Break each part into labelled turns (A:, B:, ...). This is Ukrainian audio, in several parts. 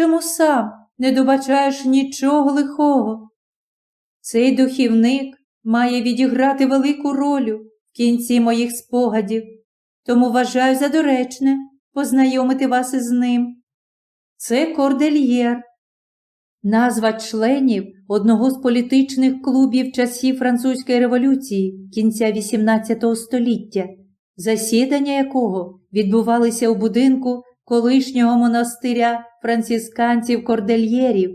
A: чому сам не добачаєш нічого лихого? Цей духівник має відіграти велику роль в кінці моїх спогадів, тому вважаю за доречне познайомити вас із ним. Це кордельєр, назва членів одного з політичних клубів часів Французької революції кінця XVIII століття, засідання якого відбувалися у будинку колишнього монастиря францисканців кордельєрів.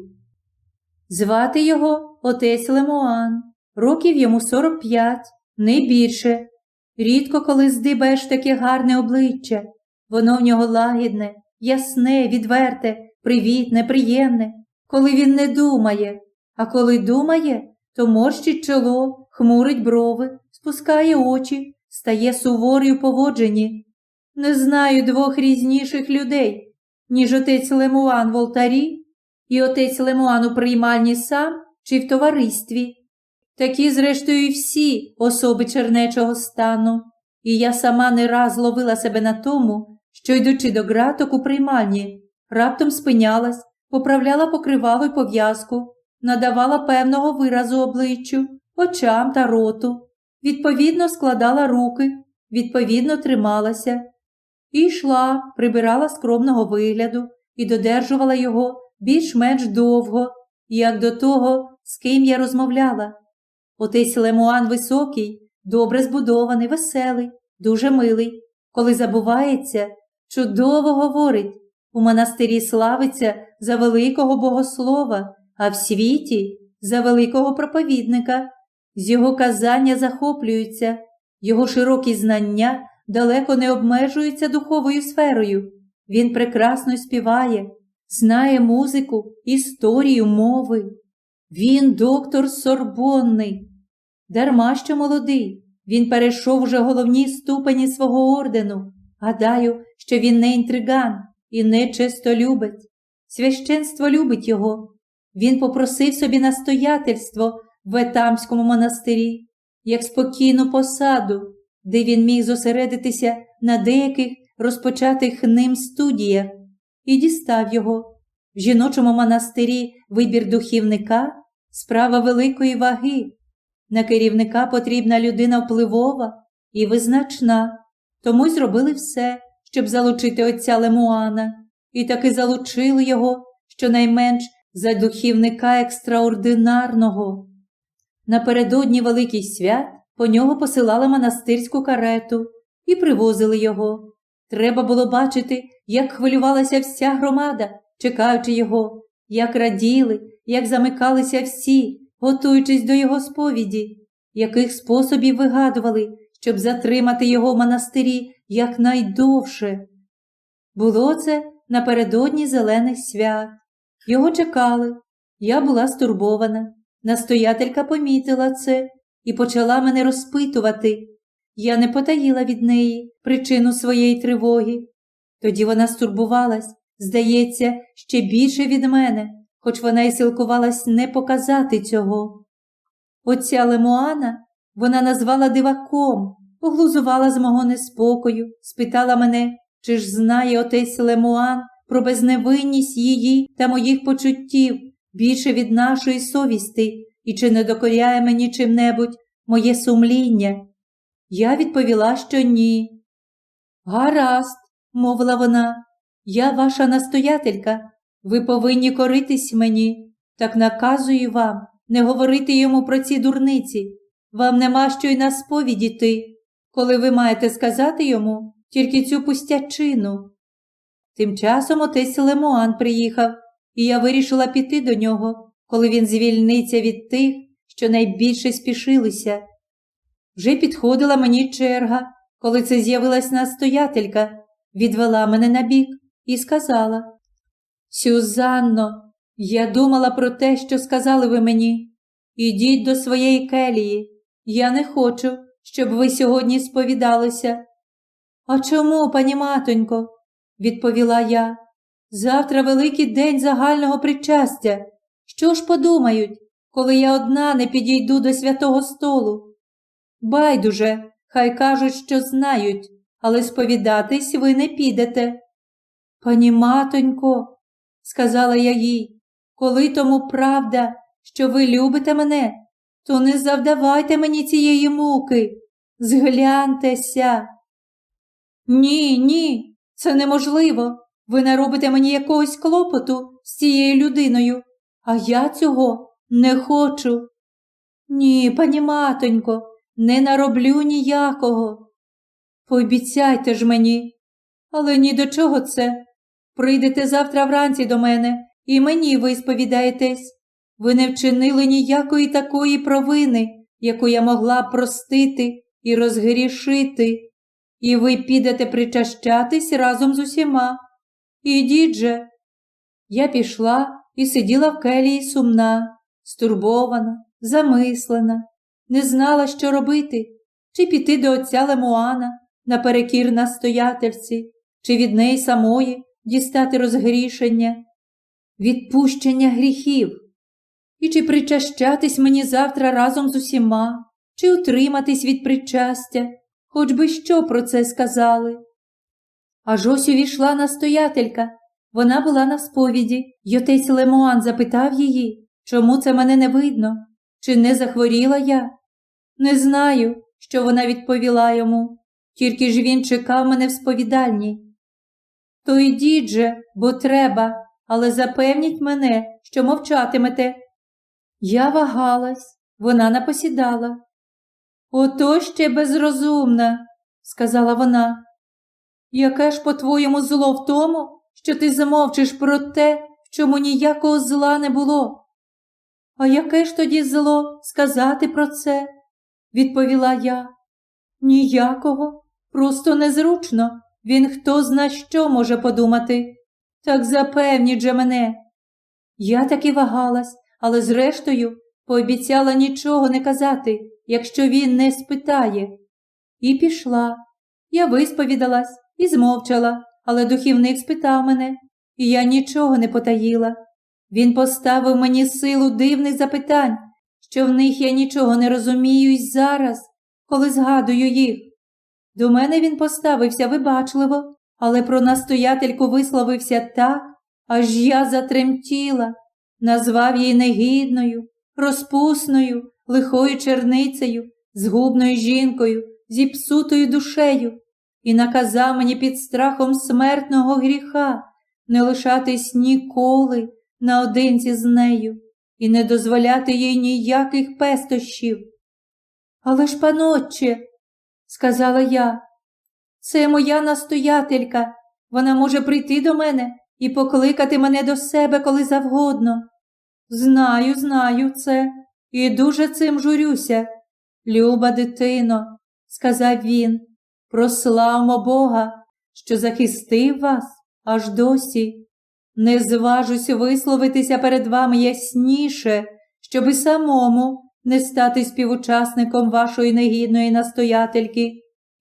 A: Звати його отець Лемуан, років йому 45, не більше. Рідко коли здибаєш таке гарне обличчя, воно в нього лагідне, ясне, відверте, привітне, приємне, коли він не думає, а коли думає, то морщить чоло, хмурить брови, спускає очі, стає суворий у поводженні. Не знаю двох різніших людей, ніж отець Лемуан в алтарі і отець Лемуан у приймальні сам чи в товаристві. Такі, зрештою, всі особи чернечого стану, і я сама не раз ловила себе на тому, що, йдучи до ґраток у приймальні, раптом спинялась, поправляла покривалу пов'язку, надавала певного виразу обличчю, очам та роту, відповідно складала руки, відповідно трималася, і йшла, прибирала скромного вигляду і додержувала його більш-менш довго, як до того, з ким я розмовляла. Отець Лемуан високий, добре збудований, веселий, дуже милий. Коли забувається, чудово говорить. У монастирі славиться за великого богослова, а в світі за великого проповідника. З його казання захоплюються, його широкі знання далеко не обмежуються духовою сферою. Він прекрасно співає, знає музику, історію мови. Він доктор Сорбонний. Дарма що молодий, він перейшов уже головні ступені свого ордену. Гадаю, що він не інтриган і не чистолюбець. Священство любить його. Він попросив собі настоятельство в Етамському монастирі, як спокійну посаду, де він міг зосередитися на деяких розпочатих ним студіях, і дістав його. В жіночому монастирі вибір духівника справа великої ваги. На керівника потрібна людина впливова і визначна, тому й зробили все, щоб залучити отця Лемуана, і таки залучили його щонайменш за духівника екстраординарного. Напередодні Великих свят по нього посилали монастирську карету і привозили його. Треба було бачити, як хвилювалася вся громада, чекаючи його, як раділи, як замикалися всі, готуючись до його сповіді, яких способів вигадували, щоб затримати його в монастирі якнайдовше. Було це напередодні зелених свят. Його чекали. Я була стурбована. Настоятелька помітила це і почала мене розпитувати. Я не потаїла від неї причину своєї тривоги. Тоді вона стурбувалась, здається, ще більше від мене, хоч вона й силкувалась не показати цього. Отця Лемуана вона назвала диваком, поглузувала з мого неспокою, спитала мене, чи ж знає отець Лемуан про безневинність її та моїх почуттів більше від нашої совісти і чи не докоряє мені чим-небудь моє сумління. Я відповіла, що ні. Гаразд, мовила вона, я ваша настоятелька, ви повинні коритись мені, так наказую вам не говорити йому про ці дурниці. Вам нема що й на сповіді йти, коли ви маєте сказати йому тільки цю пустячину. Тим часом отець Лемуан приїхав, і я вирішила піти до нього, коли він звільниться від тих, що найбільше спішилися. Вже підходила мені черга, коли це з'явилась настоятелька, відвела мене на бік і сказала Сюзанно, я думала про те, що сказали ви мені. Ідіть до своєї келії. Я не хочу, щоб ви сьогодні сповідалися. А чому, пані матонько? відповіла я. Завтра великий день загального причастя. Що ж подумають, коли я одна не підійду до святого столу? Байдуже, хай кажуть, що знають, але сповідатись ви не підете. Пані матонько, сказала я їй, коли тому правда, що ви любите мене, то не завдавайте мені цієї муки. Згляньтеся. Ні, ні, це неможливо. Ви не робите мені якогось клопоту з цією людиною, а я цього не хочу. Ні, пані матонько, не нароблю ніякого. Пообіцяйте ж мені, але ні до чого це. Прийдете завтра вранці до мене і мені ви сповідаєтесь. Ви не вчинили ніякої такої провини, яку я могла простити і розгрішити, і ви підете причащатись разом з усіма. Ідіть же. Я пішла і сиділа в келії сумна, стурбована, замислена, не знала, що робити, чи піти до отця Лемуана наперекір настоятельці, чи від неї самої дістати розгрішення, відпущення гріхів, і чи причащатись мені завтра разом з усіма, чи утриматись від причастя, хоч би що про це сказали. Аж ось увійшла настоятелька. Вона була на сповіді, й отець Лемуан запитав її, чому це мене не видно, чи не захворіла я. Не знаю, що вона відповіла йому, тільки ж він чекав мене в сповідальні. То йдіть же, бо треба, але запевніть мене, що мовчатимете. Я вагалась, вона напосідала. Ото ще безрозумна, сказала вона. Яке ж, по-твоєму, зло в тому, що ти замовчиш про те, в чому ніякого зла не було? А яке ж тоді зло сказати про це? відповіла я. Ніякого, просто незручно. Він хто зна що може подумати. Так запевніть же мене. Я таки вагалась, але зрештою пообіцяла нічого не казати, якщо він не спитає. І пішла. Я висповідалась і змовчала, але духівник спитав мене, і я нічого не потаїла. Він поставив мені силу дивних запитань, що в них я нічого не розумію й зараз, коли згадую їх. До мене він поставився вибачливо, але про настоятельку висловився так, аж я затремтіла, назвав її негідною, розпусною, лихою черницею, згубною жінкою, зіпсутою душею і наказав мені під страхом смертного гріха не лишатись ніколи наодинці з нею і не дозволяти їй ніяких пестощів. Але ж, панотче, сказала я, це моя настоятелька. Вона може прийти до мене і покликати мене до себе коли завгодно. Знаю, знаю це, і дуже цим журюся. Люба дитино, сказав він, прославмо Бога, що захистив вас аж досі. Не зважусь висловитися перед вами ясніше, щоби самому не стати співучасником вашої негідної настоятельки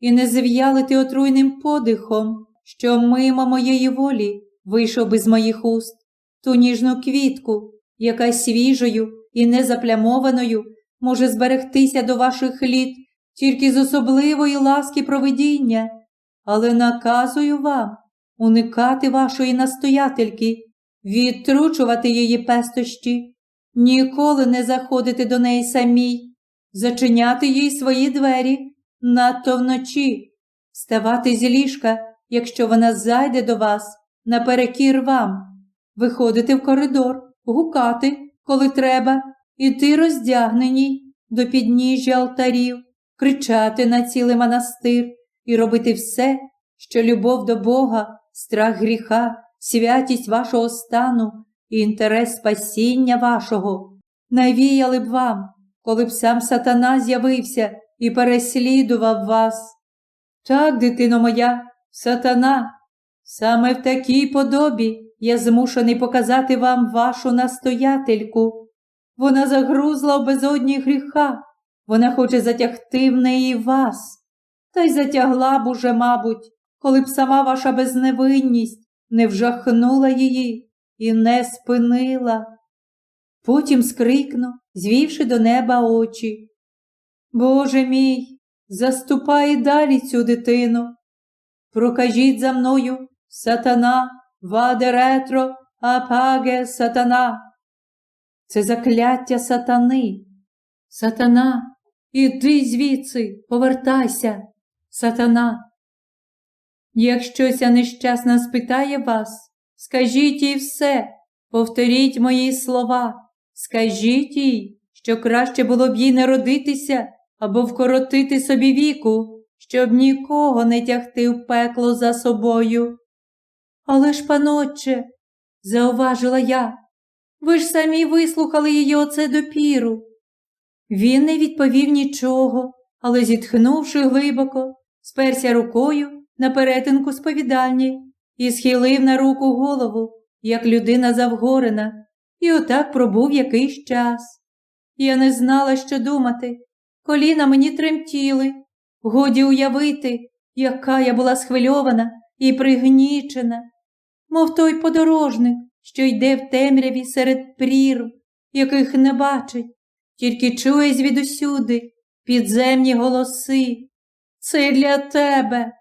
A: і не зв'ялити отруйним подихом, що мимо моєї волі вийшов би з моїх уст ту ніжну квітку, яка свіжою і незаплямованою може зберегтися до ваших літ тільки з особливої ласки провидіння, але наказую вам уникати вашої настоятельки, відтручувати її пестощі, ніколи не заходити до неї самій, зачиняти їй свої двері надто вночі, вставати з ліжка, якщо вона зайде до вас наперекір вам, виходити в коридор, гукати, коли треба, іти роздягненій до підніжжя алтарів, кричати на цілий монастир і робити все, що любов до Бога, страх гріха, святість вашого стану і інтерес спасіння вашого навіяли б вам, коли б сам сатана з'явився і переслідував вас. Так, дитино моя, сатана, саме в такій подобі я змушений показати вам вашу настоятельку. Вона загрузла в безодні гріха, вона хоче затягти в неї вас, та й затягла б уже, мабуть, коли б сама ваша безневинність не вжахнула її і не спинила. Потім скрикну, звівши до неба очі. Боже мій, заступай далі цю дитину. Прокажіть за мною, сатана, ваде ретро, апаге сатана. Це закляття сатани. Сатана, іди звідси, повертайся, сатана. Якщо ця нещасна спитає вас, скажіть їй все, повторіть мої слова, скажіть їй, що краще було б їй не родитися або вкоротити собі віку, щоб нікого не тягти в пекло за собою. Але ж, панотче, зауважила я, ви ж самі вислухали її оце допіру. Він не відповів нічого, але, зітхнувши глибоко, сперся рукою на перетинку сповідальні і схилив на руку голову, як людина завгорена, і отак пробув якийсь час. Я не знала, що думати. Коліна мені тремтіли. Годі уявити, яка я була схвильована і пригнічена, мов той подорожник, що йде в темряві серед прірв, яких не бачить, тільки чує звідусюди підземні голоси. Це для тебе.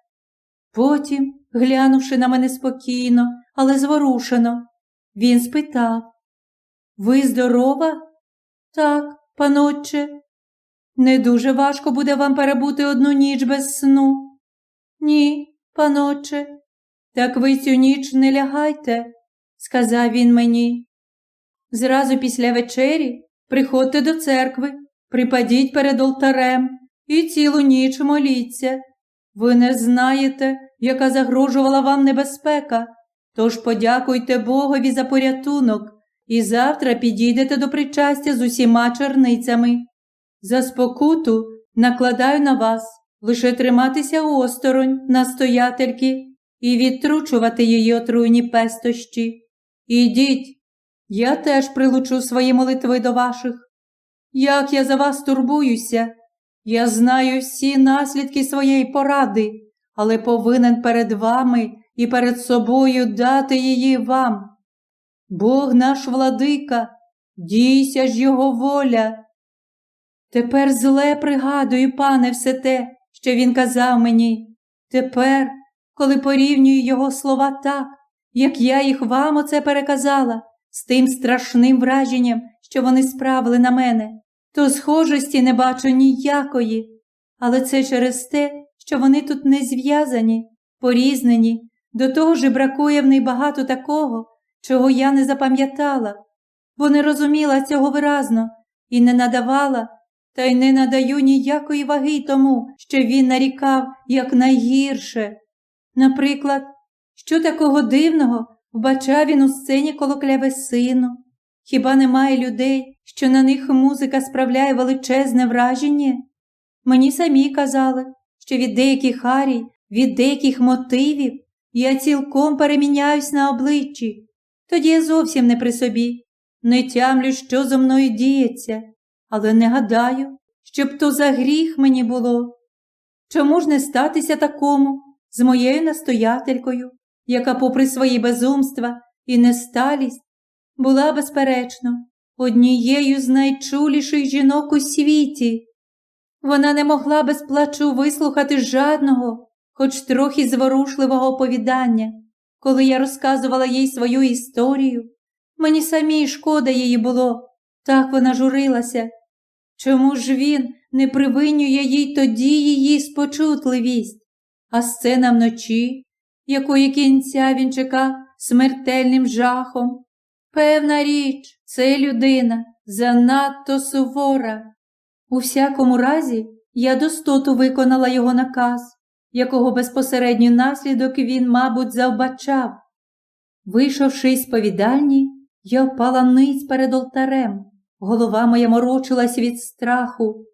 A: Потім, глянувши на мене спокійно, але зворушено, він спитав Ви здорова? Так, панотче. Не дуже важко буде вам перебути одну ніч без сну. Ні, панотче. Так ви цю ніч не лягайте, сказав він мені. Зразу після вечері приходьте до церкви, припадіть перед алтарем і цілу ніч моліться. Ви не знаєте, яка загрожувала вам небезпека, тож подякуйте Богові за порятунок і завтра підійдете до причастя з усіма черницями. За спокуту накладаю на вас лише триматися осторонь настоятельки і відтручувати її отруйні пестощі. Ідіть, я теж прилучу свої молитви до ваших. Як я за вас турбуюся, я знаю всі наслідки своєї поради, але повинен перед вами і перед собою дати її вам. Бог наш владика, дійся ж його воля. Тепер зле пригадую, пане, все те, що він казав мені. Тепер, коли порівнюю його слова так, як я їх вам оце переказала, з тим страшним враженням, що вони справили на мене, то схожості не бачу ніякої. Але це через те, що вони тут не зв'язані, порізнені, до того ж бракує в них багато такого, чого я не запам'ятала, бо не розуміла цього виразно і не надавала, та й не надаю ніякої ваги тому, що він нарікав як найгірше. Наприклад, що такого дивного вбачав він у сцені коло клявесину? Хіба немає людей, що на них музика справляє величезне враження? Мені самі казали, що від деяких арій, від деяких мотивів я цілком переміняюсь на обличчі, тоді я зовсім не при собі, не тямлю, що зо мною діється, але не гадаю, щоб то за гріх мені було. Чому ж не статися такому з моєю настоятелькою, яка, попри свої безумства і несталість, була, безперечно, однією з найчуліших жінок у світі. Вона не могла без плачу вислухати жадного, хоч трохи зворушливого оповідання, коли я розказувала їй свою історію. Мені самій шкода її було, так вона журилася. Чому ж він не привинює їй тоді її спочутливість, а сцена вночі, якої кінця він чекав смертельним жахом? Певна річ, це людина занадто сувора. У всякому разі, я достоту виконала його наказ, якого безпосередній наслідок він, мабуть, завбачав. Вийшовши з повідальні, я впала ниць перед алтарем. Голова моя морочилась від страху.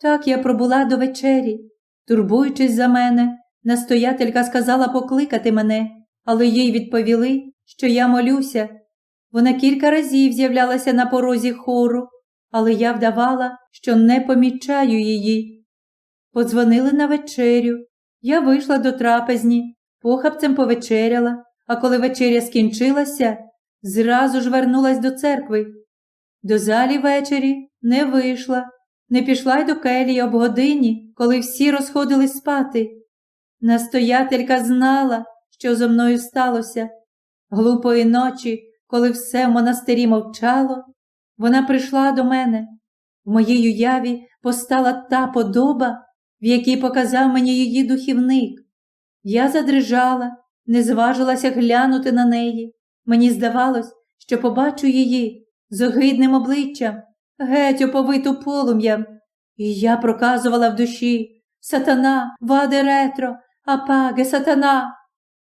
A: Так я пробула до вечері. Турбуючись за мене, настоятелька сказала покликати мене, але їй відповіли, що я молюся. Вона кілька разів з'являлася на порозі хору, але я вдавала, що не помічаю її. Подзвонили на вечерю. Я вийшла до трапезні, похапцем повечеряла, а коли вечеря скінчилася, зразу ж вернулась до церкви. До залі ввечері не вийшла, не пішла й до келії об годині, коли всі розходились спати. Настоятелька знала, що зо мною сталося. Глупої ночі, коли все в монастирі мовчало, вона прийшла до мене. В моїй уяві постала та подоба, в якій показав мені її духівник. Я задрижала, не зважилася глянути на неї. Мені здавалось, що побачу її з огидним обличчям, геть оповиту полум'ям. І я проказувала в душі Сатана, ваде ретро, апаге, сатана.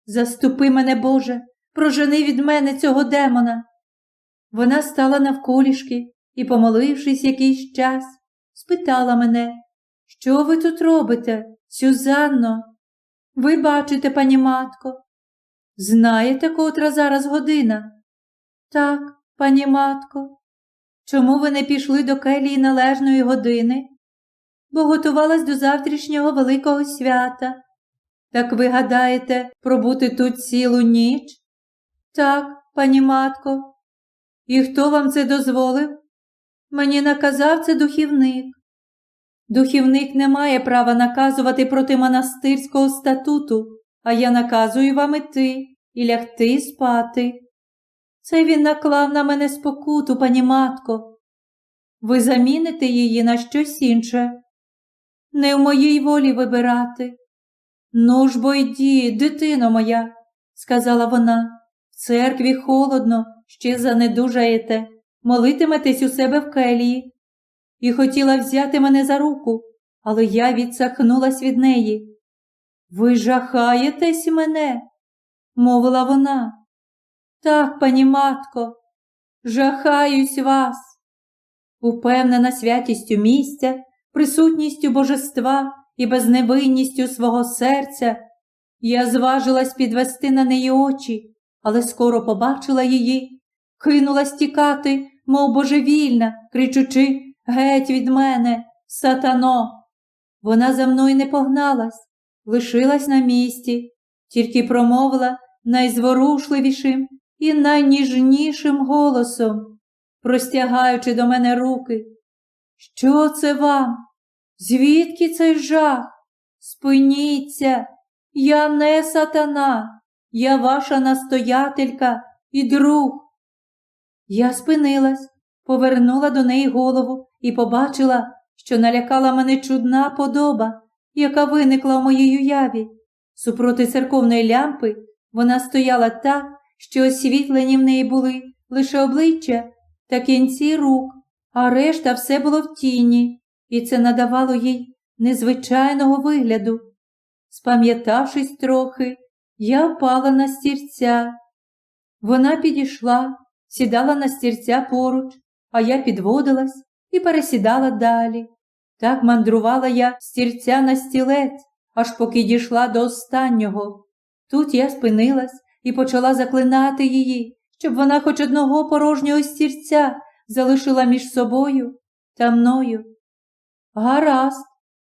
A: Заступи мене, Боже, прожени від мене цього демона. Вона стала навколішки і, помолившись якийсь час, спитала мене, що ви тут робите, Сюзанно? Ви бачите, пані матко. Знаєте, котра зараз година? Так, пані матко. Чому ви не пішли до келії належної години? Бо готувалась до завтрашнього Великого свята. Так ви гадаєте пробути тут цілу ніч? Так, пані матко. І хто вам це дозволив? Мені наказав це духівник. Духівник не має права наказувати проти монастирського статуту, а я наказую вам іти і лягти спати. Це він наклав на мене спокуту, пані матко. Ви заміните її на щось інше. Не в моїй волі вибирати. Ну ж бо йді, дитино моя, сказала вона, в церкві холодно, ще занедужаєте, молитиметесь у себе в келії. І хотіла взяти мене за руку, але я відсахнулась від неї. Ви жахаєтесь мене, мовила вона. Так, пані матко, жахаюсь вас. Упевнена святістю місця, присутністю божества і безневинністю свого серця, я зважилась підвести на неї очі, але скоро побачила її, кинулась тікати, мов божевільна, кричучи Геть від мене, сатано. Вона за мною не погналась, лишилась на місці, тільки промовила найзворушливішим і найніжнішим голосом, простягаючи до мене руки. Що це вам? Звідки цей жах? Спиніться, я не сатана, я ваша настоятелька і друг. Я спинилась, повернула до неї голову і побачила, що налякала мене чудна подоба, яка виникла в моїй уяві. Супроти церковної лямпи вона стояла так, що освітлені в неї були лише обличчя та кінці рук, а решта все було в тіні, і це надавало їй незвичайного вигляду. Спам'ятавшись трохи, я впала на стірця. Вона підійшла, сідала на стірця поруч, а я підводилась і пересідала далі. Так мандрувала я стірця на стілець, аж поки дійшла до останнього. Тут я спинилась і почала заклинати її, щоб вона хоч одного порожнього стірця залишила між собою та мною. Гаразд,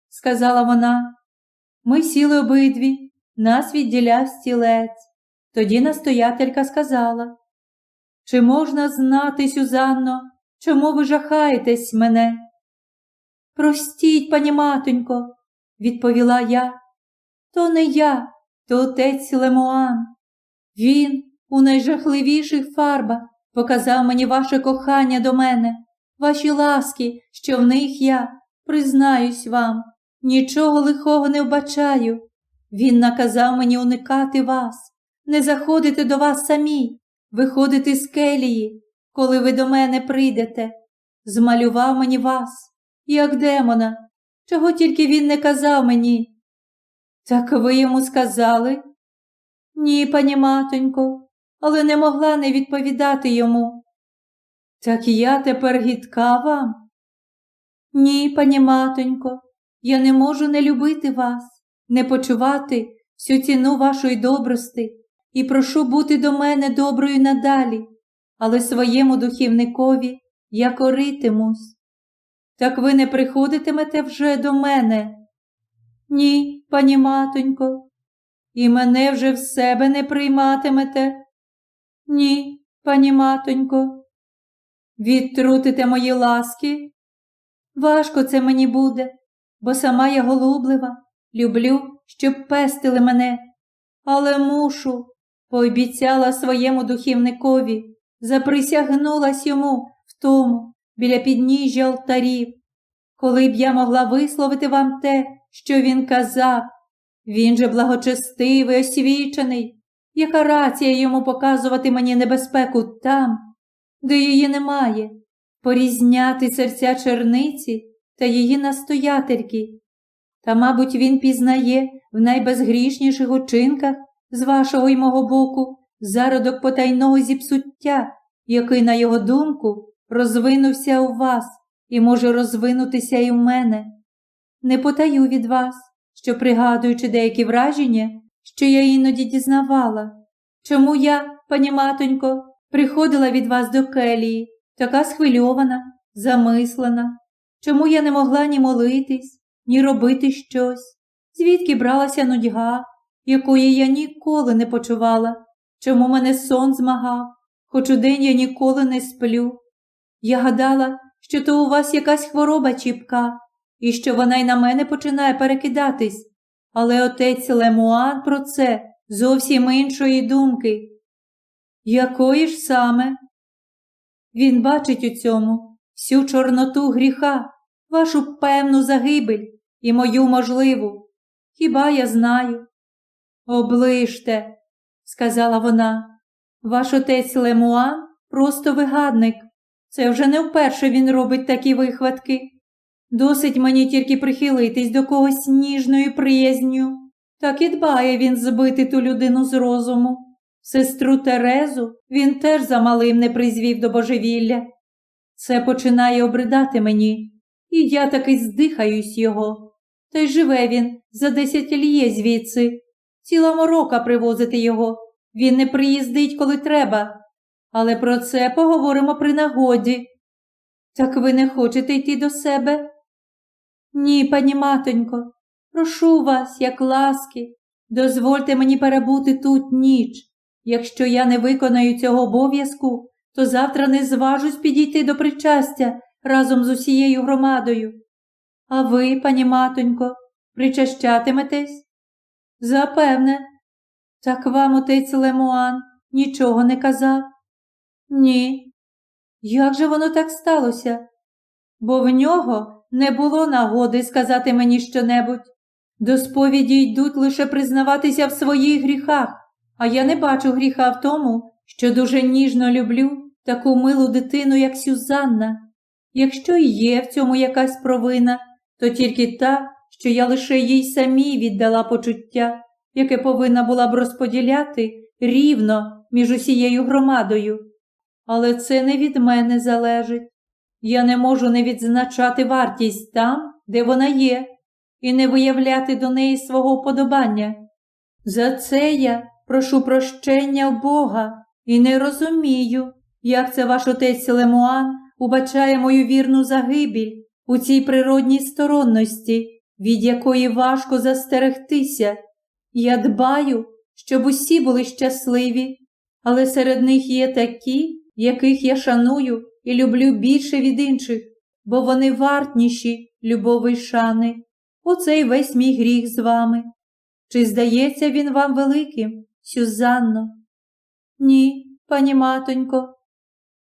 A: сказала вона. Ми сіли обидві, нас відділяв стілець. Тоді настоятелька сказала, чи можна знати, Сюзанно, чому ви жахаєтесь мене? Простіть, пані матонько, відповіла я. То не я, то отець Лемуан. Він у найжахливіших фарбах показав мені ваше кохання до мене, ваші ласки, що в них я, признаюсь вам, нічого лихого не вбачаю. Він наказав мені уникати вас, не заходити до вас самі, виходити з келії, коли ви до мене прийдете. Змалював мені вас, як демона, чого тільки він не казав мені. Так ви йому сказали? Ні, пані матонько, але не могла не відповідати йому. Так я тепер гідка вам? Ні, пані матонько, я не можу не любити вас, не почувати всю ціну вашої добрости і прошу бути до мене доброю надалі, але своєму духівникові я коритимусь. Так ви не приходитимете вже до мене? Ні, пані матонько, і мене вже в себе не прийматимете? Ні, пані матонько. Відтрутите мої ласки? Важко це мені буде, бо сама я голублива, люблю, щоб пестили мене, але мушу, пообіцяла своєму духівникові, заприсягнулась йому в тому біля підніжжя алтарів, коли б я могла висловити вам те, що він казав. Він же благочестивий, освічений, яка рація йому показувати мені небезпеку там, де її немає, порізняти серця черниці та її настоятельки. Та, мабуть, він пізнає в найбезгрішніших учинках з вашого й мого боку зародок потайного зіпсуття, який, на його думку, розвинувся у вас і може розвинутися і в мене. Не потаю від вас, що, пригадуючи деякі враження, що я іноді дізнавала, чому я, пані матонько, приходила від вас до келії, така схвильована, замислена, чому я не могла ні молитись, ні робити щось, звідки бралася нудьга, якої я ніколи не почувала, чому мене сон змагав, хоч удень я ніколи не сплю. Я гадала, що то у вас якась хвороба чіпка, і що вона й на мене починає перекидатись, але отець Лемуан про це зовсім іншої думки. Якої ж саме? Він бачить у цьому всю чорноту гріха, вашу певну загибель і мою можливу. Хіба я знаю? Оближте, сказала вона, ваш отець Лемуан просто вигадник. Це вже не вперше він робить такі вихватки. Досить мені тільки прихилитись до когось ніжною приязню. Так і дбає він збити ту людину з розуму. Сестру Терезу він теж замалим не призвів до божевілля. Це починає обридати мені, і я таки здихаюсь його. Та й живе він за десять ліє звідси. Ціла морока привозити його. Він не приїздить, коли треба. Але про це поговоримо при нагоді. Так ви не хочете йти до себе? Ні, пані матонько, прошу вас, як ласки, дозвольте мені перебути тут ніч. Якщо я не виконаю цього обов'язку, то завтра не зважусь підійти до причастя разом з усією громадою. А ви, пані матонько, причащатиметесь? Запевне. Так вам отець Лемуан нічого не казав? Ні. Як же воно так сталося? Бо в нього не було нагоди сказати мені щонебудь. До сповіді йдуть лише признаватися в своїх гріхах, а я не бачу гріха в тому, що дуже ніжно люблю таку милу дитину, як Сюзанна. Якщо і є в цьому якась провина, то тільки та, що я лише їй самій віддала почуття, яке повинна була б розподіляти рівно між усією громадою. Але це не від мене залежить. Я не можу не відзначати вартість там, де вона є, і не виявляти до неї свого вподобання. За це я прошу прощення Бога і не розумію, як це ваш отець Лемуан убачає мою вірну загибіль у цій природній сторонності, від якої важко застерегтися. Я дбаю, щоб усі були щасливі, але серед них є такі, яких я шаную і люблю більше від інших, бо вони вартніші любови й шани. Оцей весь мій гріх з вами. Чи здається він вам великим, Сюзанно? Ні, пані матонько.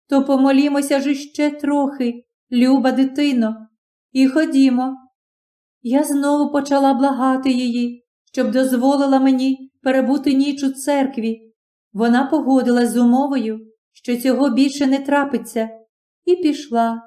A: То помолімося ж іще трохи, люба дитино, і ходімо. Я знову почала благати її, щоб дозволила мені перебути ніч у церкві. Вона погодилась з умовою, що цього більше не трапиться, і пішла.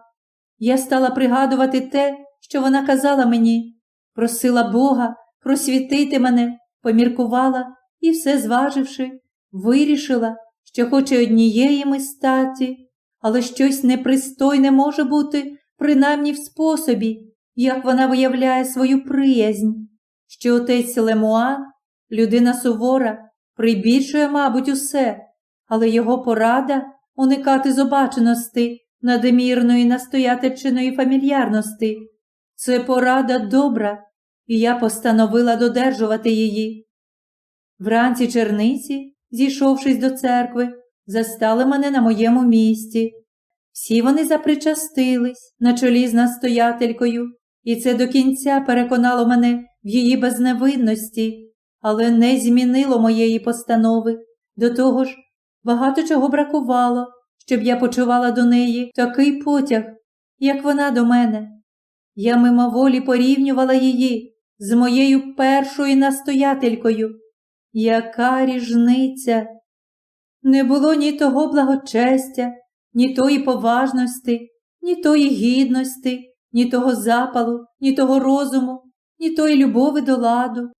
A: Я стала пригадувати те, що вона казала мені, просила Бога просвітити мене, поміркувала і, все зваживши, вирішила, що хоче однієї ми статі, але щось непристойне може бути, принаймні в способі, як вона виявляє свою приязнь, що отець Лемуан, людина сувора, прибільшує, мабуть, усе, але його порада уникати зобаченості, надмірної настоятельчиної фамільярності. Це порада добра, і я постановила додержувати її. Вранці черниці, зійшовшись до церкви, застали мене на моєму місці. Всі вони запричастились на чолі з настоятелькою, і це до кінця переконало мене в її безневинності, але не змінило моєї постанови. До того ж, багато чого бракувало, щоб я почувала до неї такий потяг, як вона до мене. Я мимоволі порівнювала її з моєю першою настоятелькою. Яка ріжниця? Не було ні того благочестя, ні тої поважності, ні тої гідності, ні того запалу, ні того розуму, ні тої любови до ладу.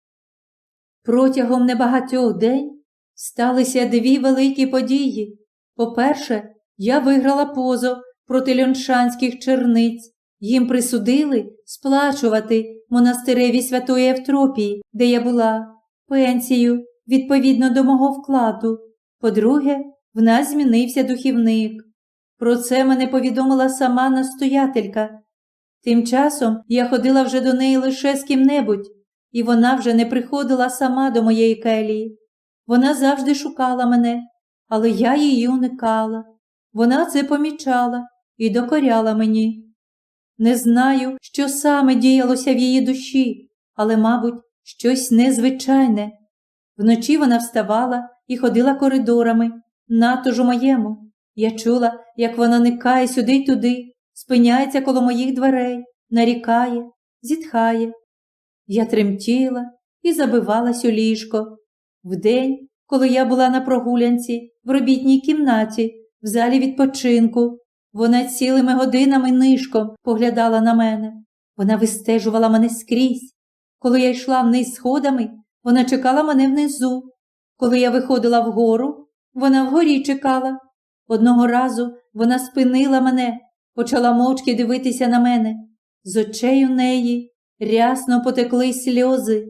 A: Протягом небагатьох день сталися дві великі події. По-перше, я виграла позов проти льоншанських черниць. Їм присудили сплачувати монастиреві Святої Евтропії, де я була, пенсію відповідно до мого вкладу. По-друге, в нас змінився духівник. Про це мене повідомила сама настоятелька. Тим часом я ходила вже до неї лише з ким-небудь, і вона вже не приходила сама до моєї келії. Вона завжди шукала мене, але я її уникала. Вона це помічала і докоряла мені. Не знаю, що саме діялося в її душі, але, мабуть, щось незвичайне. Вночі вона вставала і ходила коридорами, надто ж у моєму. Я чула, як вона никає сюди й туди, спиняється коло моїх дверей, нарікає, зітхає. Я тремтіла і забивалась у ліжко. Вдень, коли я була на прогулянці, в робітній кімнаті, в залі відпочинку, вона цілими годинами нишком поглядала на мене. Вона вистежувала мене скрізь. Коли я йшла вниз сходами, вона чекала мене внизу. Коли я виходила вгору, вона вгорі чекала. Одного разу вона спинила мене, почала мовчки дивитися на мене. З очей у неї рясно потекли сльози.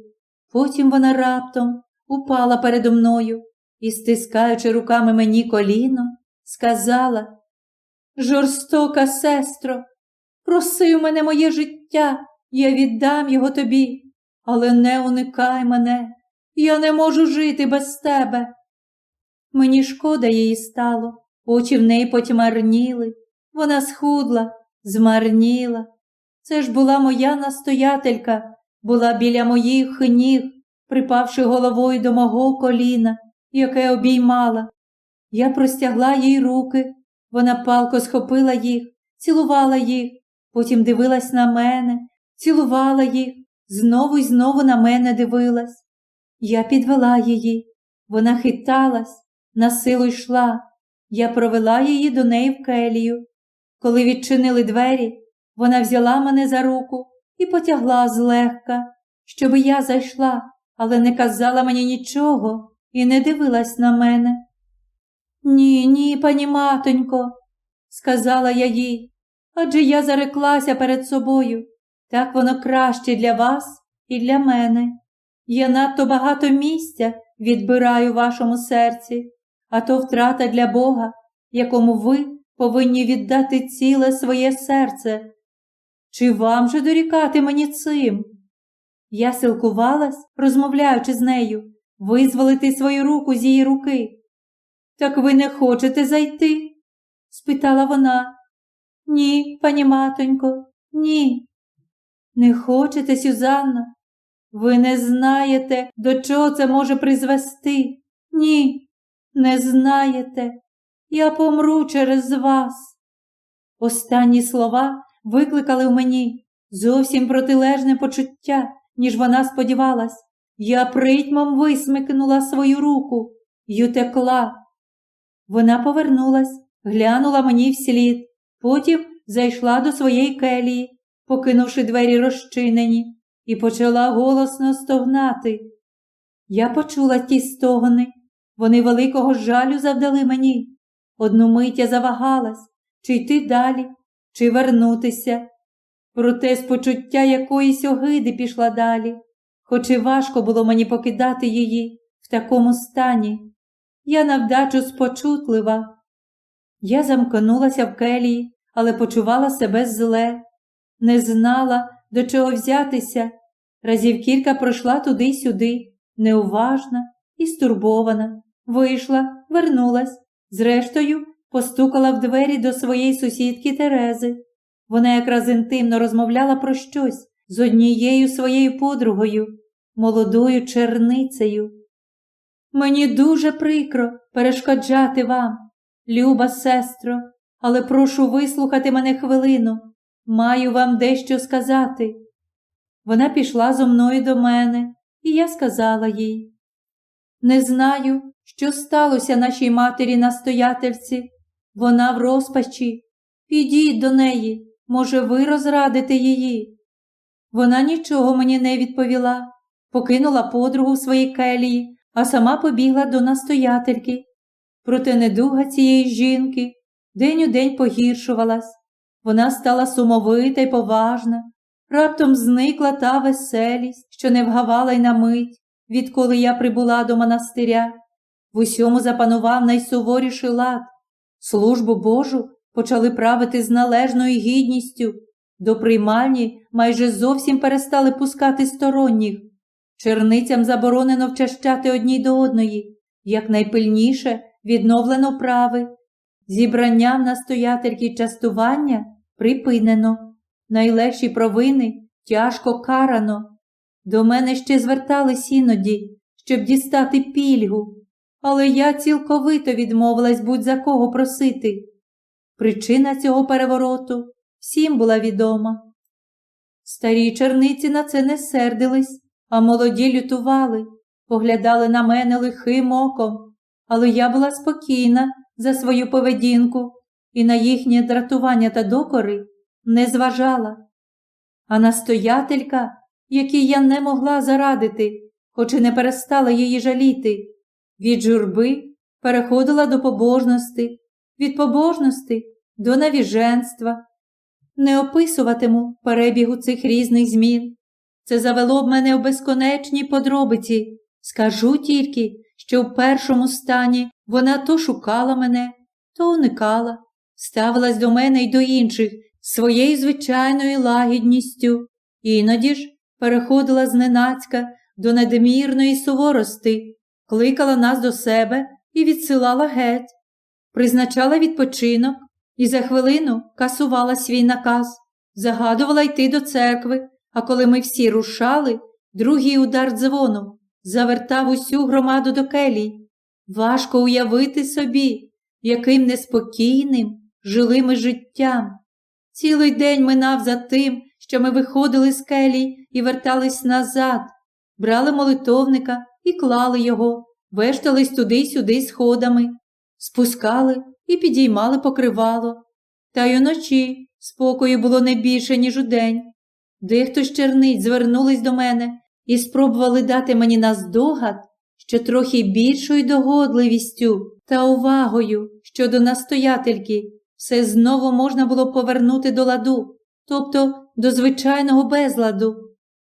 A: Потім вона раптом упала передо мною і, стискаючи руками мені коліно, сказала Жорстока сестро, проси у мене моє життя, я віддам його тобі, але не уникай мене, я не можу жити без тебе. Мені шкода її стало, очі в неї потьмарніли, вона схудла, змарніла. Це ж була моя настоятелька, була біля моїх ніг, припавши головою до мого коліна, яке обіймала. Я простягла їй руки. Вона палко схопила їх, цілувала їх, потім дивилась на мене, цілувала їх, знову й знову на мене дивилась. Я підвела її, вона хиталась, на силу йшла. Я провела її до неї в келію. Коли відчинили двері, вона взяла мене за руку і потягла злегка, щоби я зайшла, але не казала мені нічого і не дивилась на мене. Ні, ні, пані матонько, сказала я їй, адже я зареклася перед собою. Так воно краще для вас і для мене. Я надто багато місця відбираю вашому серці, а то втрата для Бога, якому ви повинні віддати ціле своє серце. Чи вам же дорікати мені цим? Я силкувалась, розмовляючи з нею, визволити свою руку з її руки. Так ви не хочете зайти? спитала вона. Ні, пані матонько, ні. Не хочете, Сюзанна? Ви не знаєте, до чого це може призвести? Ні, не знаєте. Я помру через вас. Останні слова викликали в мені зовсім протилежне почуття, ніж вона сподівалась. Я притьмом висмикнула свою руку й утекла. Вона повернулась, глянула мені вслід, потім зайшла до своєї келії, покинувши двері розчинені, і почала голосно стогнати. Я почула ті стогони, вони великого жалю завдали мені. Одну мить завагалась, чи йти далі, чи вернутися. Проте з почуття якоїсь огиди пішла далі, хоч і важко було мені покидати її в такому стані. Я навдачу спочутлива. Я замкнулася в келії, але почувала себе зле, не знала, до чого взятися. Разів кілька пройшла туди й сюди, неуважна і стурбована. Вийшла, вернулась, зрештою, постукала в двері до своєї сусідки Терези. Вона якраз інтимно розмовляла про щось з однією своєю подругою, молодою черницею. Мені дуже прикро перешкоджати вам. Люба сестро, але прошу вислухати мене хвилину. Маю вам дещо сказати. Вона пішла зо мною до мене, і я сказала їй. Не знаю, що сталося нашій матері настоятельці. Вона в розпачі. Підіть до неї, може, ви розрадите її. Вона нічого мені не відповіла, покинула подругу в своїй келії, а сама побігла до настоятельки. Проте недуга цієї жінки день у день погіршувалась. Вона стала сумовита й поважна, раптом зникла та веселість, що не вгавала й на мить, відколи я прибула до монастиря. В усьому запанував найсуворіший лад. Службу Божу почали правити з належною гідністю. До приймальні майже зовсім перестали пускати сторонніх. Черницям заборонено вчащати одній до одної, якнайпильніше відновлено прави. Зібранням настоятельки частування припинено, найлегші провини тяжко карано. До мене ще звертались іноді, щоб дістати пільгу, але я цілковито відмовилась будь за кого просити. Причина цього перевороту всім була відома. Старі черниці на це не сердились, а молоді лютували, поглядали на мене лихим оком, але я була спокійна за свою поведінку і на їхнє дратування та докори не зважала. А настоятелька, якій я не могла зарадити, хоч і не перестала її жаліти, від журби переходила до побожності, від побожності до навіженства. Не описуватиму перебігу цих різних змін. Це завело б мене в безконечні подробиці. Скажу тільки, що в першому стані вона то шукала мене, то уникала, ставилась до мене й до інших своєю звичайною лагідністю, іноді ж переходила зненацька до надмірної суворости, кликала нас до себе і відсилала геть, призначала відпочинок і за хвилину касувала свій наказ, загадувала йти до церкви, а коли ми всі рушали, другий удар дзвону завертав усю громаду до келій. Важко уявити собі, яким неспокійним жили ми життям. Цілий день минав за тим, що ми виходили з келій і вертались назад, брали молитовника і клали його, вештались туди й сюди сходами, спускали і підіймали покривало. Та й уночі спокою було не більше, ніж удень. Дехто з черниць звернулись до мене і спробували дати мені наздогад, що трохи більшою догодливістю та увагою щодо настоятельки все знову можна було повернути до ладу, тобто до звичайного безладу.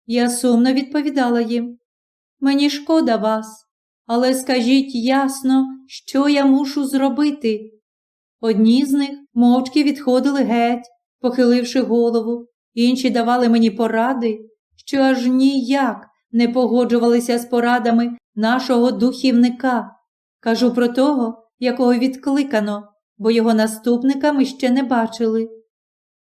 A: Я сумно відповідала їм мені шкода вас, але скажіть ясно, що я мушу зробити. Одні з них мовчки відходили геть, похиливши голову, інші давали мені поради, що аж ніяк не погоджувалися з порадами нашого духівника. Кажу про того, якого відкликано, бо його наступника ми ще не бачили.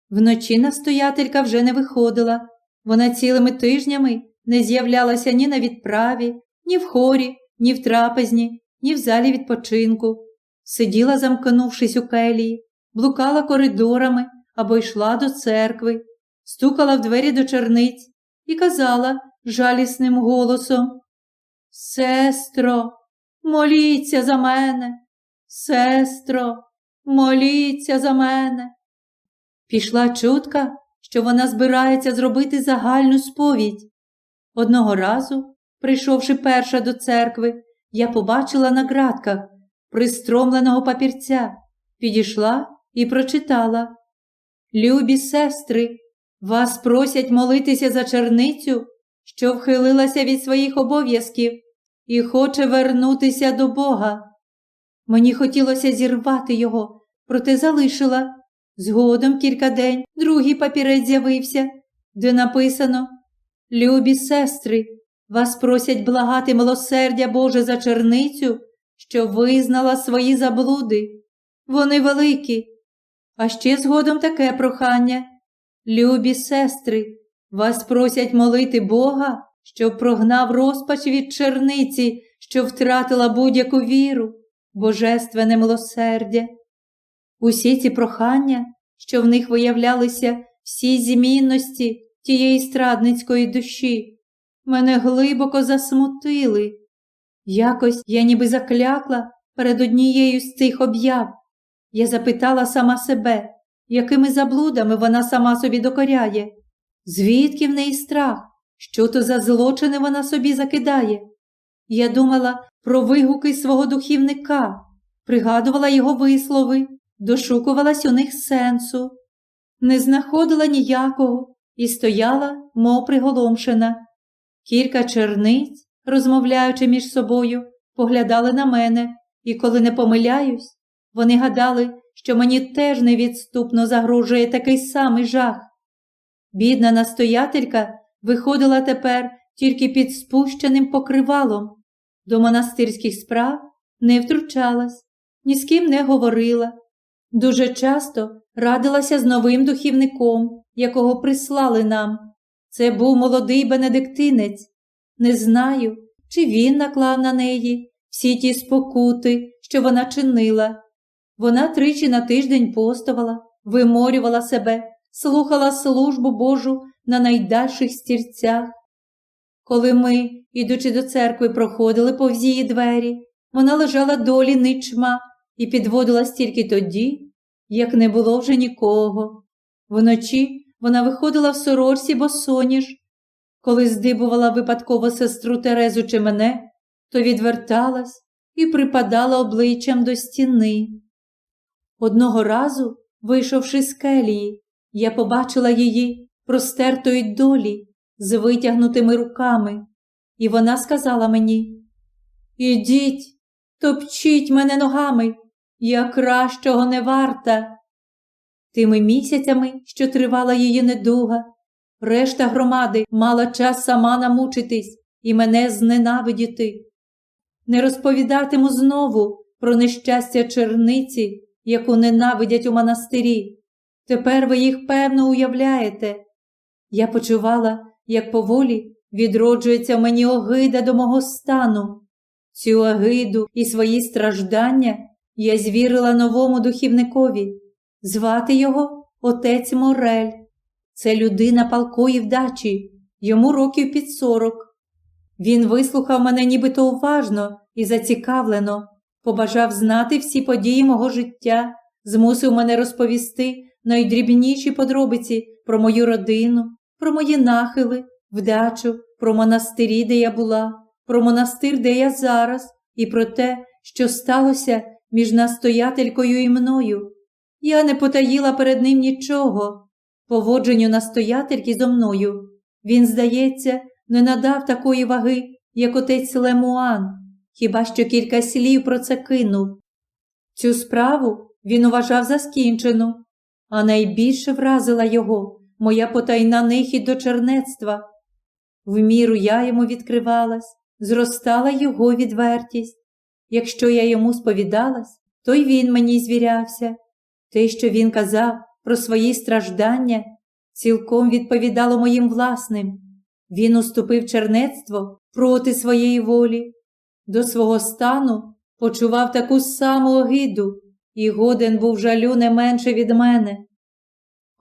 A: Вночі настоятелька вже не виходила, вона цілими тижнями не з'являлася ні на відправі, ні в хорі, ні в трапезні, ні в залі відпочинку. Сиділа, замкнувшись у келії, блукала коридорами або йшла до церкви, стукала в двері до черниць і казала жалісним голосом Сестро, моліться за мене, сестро, моліться за мене. Пішла чутка, що вона збирається зробити загальну сповідь. Одного разу, прийшовши перша до церкви, я побачила на ґратках пристромленого папірця, підійшла і прочитала Любі сестри, вас просять молитися за черницю, що вхилилася від своїх обов'язків і хоче вернутися до Бога. Мені хотілося зірвати його, проте залишила. Згодом кілька день другий папірець з'явився, де написано Любі сестри, вас просять благати милосердя Боже за черницю, що визнала свої заблуди. Вони великі. А ще згодом таке прохання. Любі сестри, вас просять молити Бога, щоб прогнав розпач від черниці, що втратила будь-яку віру. божественне милосердя. Усі ці прохання, що в них виявлялися всі змінності тієї страдницької душі, мене глибоко засмутили. Якось я ніби заклякла перед однією з цих об'яв. Я запитала сама себе, якими заблудами вона сама собі докоряє, звідки в неї страх, що то за злочини вона собі закидає. Я думала про вигуки свого духівника, пригадувала його вислови, дошукувалась у них сенсу, не знаходила ніякого і стояла, мов приголомшена. Кілька черниць, розмовляючи між собою, поглядали на мене, і коли не помиляюсь, вони гадали, що мені теж невідступно загрожує такий самий жах. Бідна настоятелька виходила тепер тільки під спущеним покривалом. До монастирських справ не втручалась, ні з ким не говорила. Дуже часто радилася з новим духівником, якого прислали нам. Це був молодий бенедиктинець. Не знаю, чи він наклав на неї всі ті спокути, що вона чинила. Вона тричі на тиждень постувала, виморювала себе, слухала службу Божу на найдальших стірцях. Коли ми, ідучи до церкви, проходили повз її двері, вона лежала долі ничма і підводилась тільки тоді, як не було вже нікого. Вночі вона виходила в сорочці босоніж. Коли здибувала випадково сестру Терезу чи мене, то відверталась і припадала обличчям до стіни. Одного разу, вийшовши з келії, я побачила її простертої долі з витягнутими руками, і вона сказала мені: Ідіть, топчіть мене ногами, я кращого не варта. Тими місяцями, що тривала її недуга, решта громади мала час сама намучитись і мене зненавидіти. Не розповідатиму знову про нещастя черниці, яку ненавидять у монастирі. Тепер ви їх певно уявляєте. Я почувала, як поволі відроджується мені огида до мого стану. Цю огиду і свої страждання я звірила новому духівникові. Звати його отець Морель. Це людина палкої вдачі, йому років під сорок. Він вислухав мене нібито уважно і зацікавлено, побажав знати всі події мого життя, змусив мене розповісти найдрібніші подробиці про мою родину, про мої нахили, вдачу, про монастирі, де я була, про монастир, де я зараз, і про те, що сталося між настоятелькою і мною. Я не потаїла перед ним нічого. Поводженню настоятельки зо мною. Він, здається, не надав такої ваги, як отець Лемуан, хіба що кілька слів про це кинув. Цю справу він уважав за скінчену, а найбільше вразила його моя потайна нихід до чернецтва. В міру я йому відкривалась, зростала його відвертість. Якщо я йому сповідалась, то й він мені звірявся. Те, що він казав про свої страждання, цілком відповідало моїм власним. Він уступив чернецтво проти своєї волі. До свого стану почував таку саму огиду і годен був жалю не менше від мене.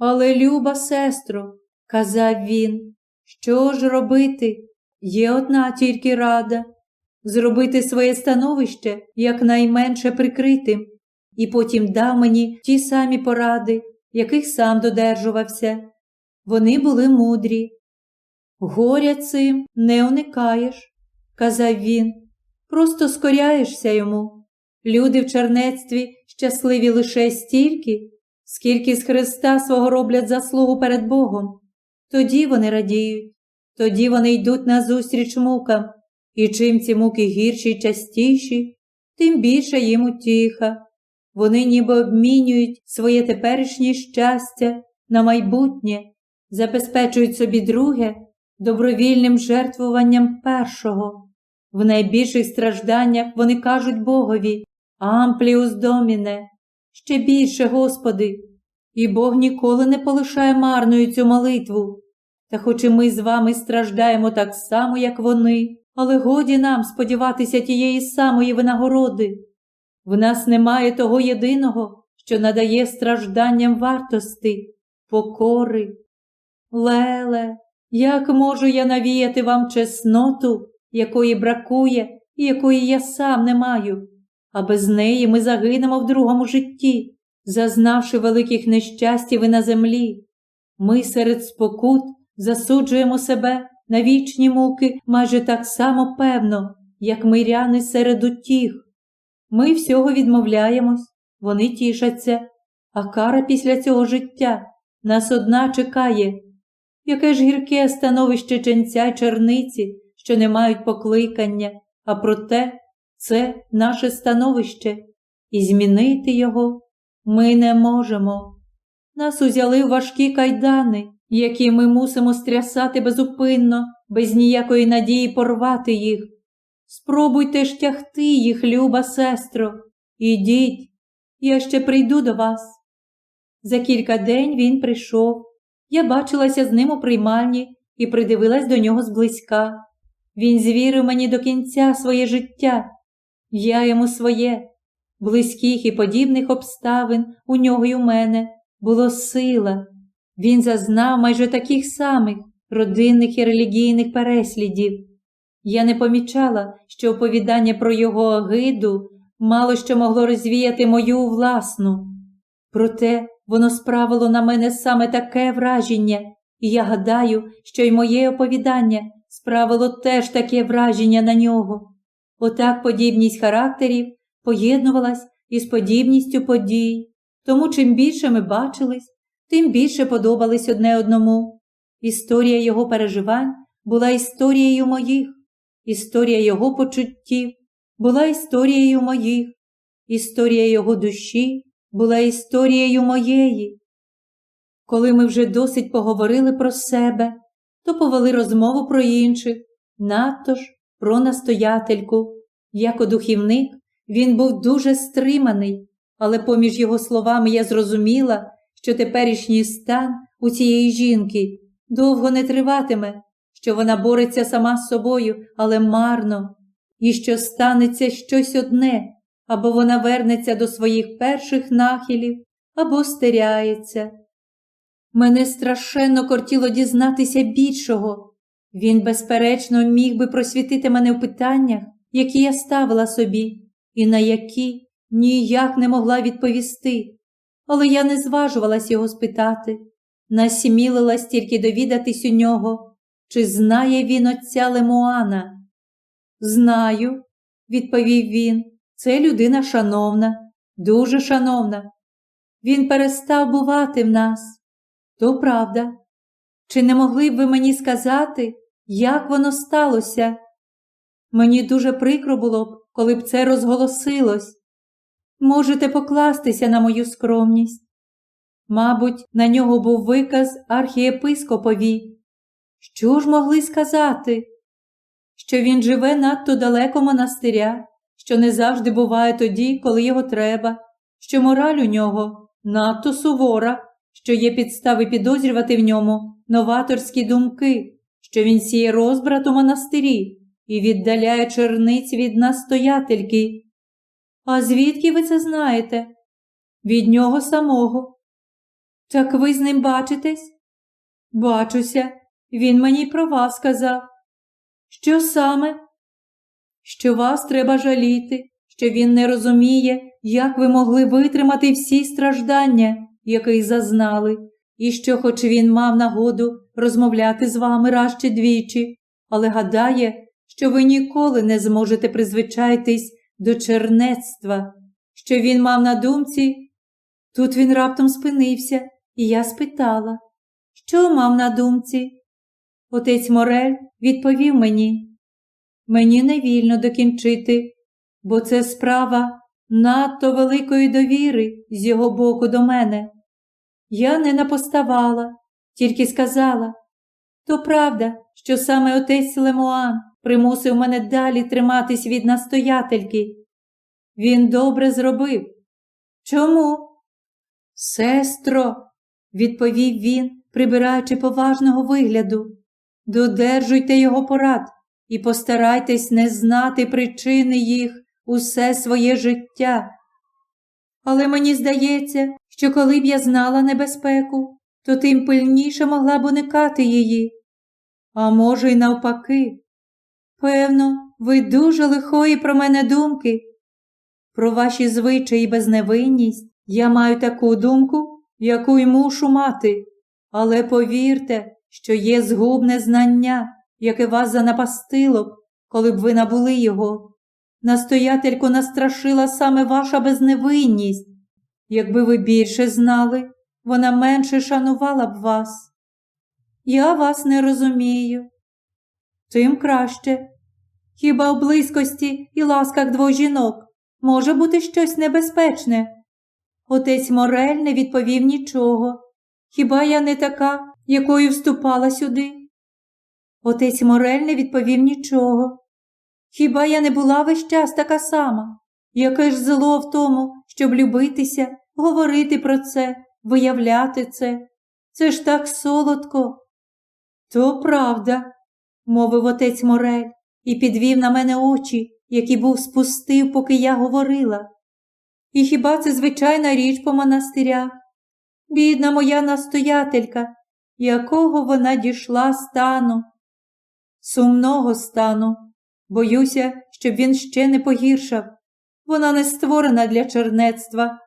A: Але, люба сестро, казав він, що ж робити? Є одна тільки рада зробити своє становище якнайменше прикритим, і потім дав мені ті самі поради, яких сам додержувався. Вони були мудрі. Горя цим не уникаєш, казав він, просто скоряєшся йому. Люди в чернецтві щасливі лише стільки, скільки з Христа свого роблять заслугу перед Богом. Тоді вони радіють, тоді вони йдуть назустріч мукам, і чим ці муки гірші й частіші, тим більше їм утіха. Вони ніби обмінюють своє теперішнє щастя на майбутнє, забезпечують собі друге добровільним жертвуванням першого. В найбільших стражданнях вони кажуть Богові Ампліус доміне, ще більше, Господи, і Бог ніколи не полишає марною цю молитву. Та хоч і ми з вами страждаємо так само, як вони, але годі нам сподіватися тієї самої винагороди. В нас немає того єдиного, що надає стражданням вартости, покори. Леле, як можу я навіяти вам чесноту, якої бракує і якої я сам не маю, а без неї ми загинемо в другому житті, зазнавши великих нещастів і на землі. Ми серед спокут засуджуємо себе на вічні муки майже так само певно, як миряни серед утіх. Ми всього відмовляємось, вони тішаться, а кара після цього життя нас одна чекає. Яке ж гірке становище ченця й черниці, що не мають покликання, а проте це наше становище, і змінити його ми не можемо. Нас узяли важкі кайдани, які ми мусимо стрясати безупинно, без ніякої надії порвати їх. Спробуйте ж тягти їх, люба сестро, ідіть, я ще прийду до вас. За кілька день він прийшов. Я бачилася з ним у приймальні і придивилась до нього зблизька. Він звірив мені до кінця своє життя, я йому своє, близьких і подібних обставин у нього й у мене було сила. Він зазнав майже таких самих родинних і релігійних переслідів. Я не помічала, що оповідання про його огиду мало що могло розвіяти мою власну. Проте воно справило на мене саме таке враження, і я гадаю, що й моє оповідання справило теж таке враження на нього. Отак подібність характерів поєднувалась із подібністю подій, тому чим більше ми бачились, тим більше подобались одне одному. Історія його переживань була історією моїх, історія його почуттів була історією моїх, історія його душі була історією моєї. Коли ми вже досить поговорили про себе, то повели розмову про інших, надто ж про настоятельку. Як духівник, він був дуже стриманий, але поміж його словами я зрозуміла, що теперішній стан у цієї жінки довго не триватиме, що вона бореться сама з собою, але марно, і що станеться щось одне, або вона вернеться до своїх перших нахилів, або стеряється. Мене страшенно кортіло дізнатися більшого. Він, безперечно, міг би просвітити мене в питаннях, які я ставила собі, і на які ніяк не могла відповісти, але я не зважувалась його спитати, насмілилась тільки довідатись у нього, чи знає він отця Лемуана. Знаю, відповів він, це людина шановна, дуже шановна. Він перестав бувати в нас. То правда. Чи не могли б ви мені сказати, як воно сталося? Мені дуже прикро було б, коли б це розголосилось. Можете покластися на мою скромність. Мабуть, на нього був виказ архієпископові. Що ж могли сказати? Що він живе надто далеко монастиря, що не завжди буває тоді, коли його треба, що мораль у нього надто сувора, що є підстави підозрювати в ньому новаторські думки, що він сіє розбрат у монастирі і віддаляє черниць від настоятельки. А звідки ви це знаєте? Від нього самого. Так ви з ним бачитесь? Бачуся, він мені про вас сказав. Що саме? Що вас треба жаліти, що він не розуміє, як ви могли витримати всі страждання, які зазнали, і що, хоч він мав нагоду розмовляти з вами раз чи двічі, але гадає, що ви ніколи не зможете призвичайтись до чернецтва, що він мав на думці. Тут він раптом спинився, і я спитала, що мав на думці? Отець Морель відповів мені, мені не вільно докінчити, бо це справа надто великої довіри з його боку до мене. Я не напоставала, тільки сказала, то правда, що саме отець Лемуан примусив мене далі триматись від настоятельки. Він добре зробив. Чому? Сестро, відповів він, прибираючи поважного вигляду, додержуйте його порад і постарайтесь не знати причини їх усе своє життя. Але мені здається, що коли б я знала небезпеку, то тим пильніше могла б уникати її. А може, й навпаки. Певно, ви дуже лихої про мене думки. Про ваші звичаї і безневинність я маю таку думку, яку й мушу мати. Але повірте, що є згубне знання, яке вас занапастило коли б ви набули його. Настоятельку настрашила саме ваша безневинність. Якби ви більше знали, вона менше шанувала б вас. Я вас не розумію. Тим краще. Хіба в близькості і ласках двох жінок може бути щось небезпечне? Отець Морель не відповів нічого. Хіба я не така, якою вступала сюди? Отець Морель не відповів нічого. Хіба я не була весь час така сама? Яке ж зло в тому, щоб любитися, говорити про це, виявляти це? Це ж так солодко. То правда, мовив отець Морель і підвів на мене очі, які був спустив, поки я говорила. І хіба це звичайна річ по монастирях? Бідна моя настоятелька, якого вона дійшла стану, сумного стану. Боюся, щоб він ще не погіршав. Вона не створена для чернецтва.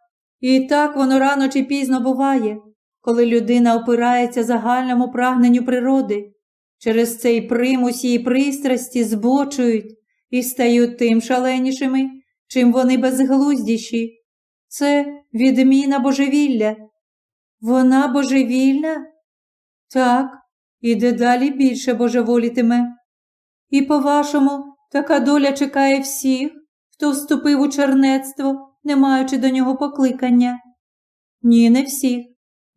A: І так воно рано чи пізно буває, коли людина опирається загальному прагненню природи. Через цей примус її пристрасті збочують і стають тим шаленішими, чим вони безглуздіші. Це відміна божевілля. Вона божевільна? Так, і дедалі більше божеволітиме. І, по-вашому, така доля чекає всіх, хто вступив у чернецтво, не маючи до нього покликання. Ні, не всіх.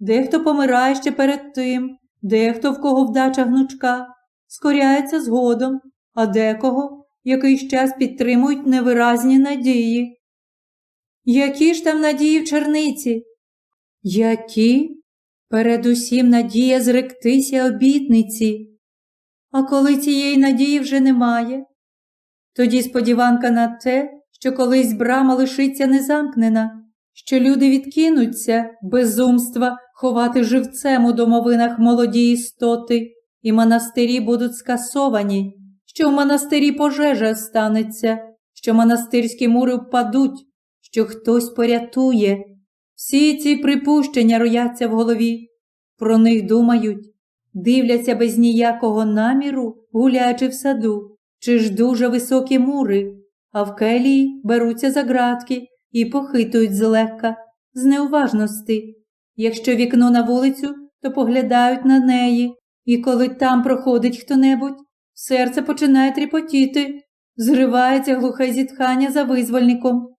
A: Дехто помирає ще перед тим, дехто, в кого вдача гнучка, скоряється згодом, а декого якийсь час підтримують невиразні надії. Які ж там надії в черниці? Які? Передусім надія зректися обітниці. А коли цієї надії вже немає, тоді сподіванка на те, що колись брама лишиться незамкнена, що люди відкинуться безумства ховати живцем у домовинах молоді істоти, і монастирі будуть скасовані, що в монастирі пожежа станеться, що монастирські мури впадуть, що хтось порятує. Всі ці припущення рояться в голові, про них думають, дивляться без ніякого наміру, гуляючи в саду, чи ж дуже високі мури, а в келії беруться за ґратки і похитують злегка, з неуважності. Якщо вікно на вулицю, то поглядають на неї, і коли там проходить хто-небудь, серце починає тріпотіти, зривається глухе зітхання за визвольником.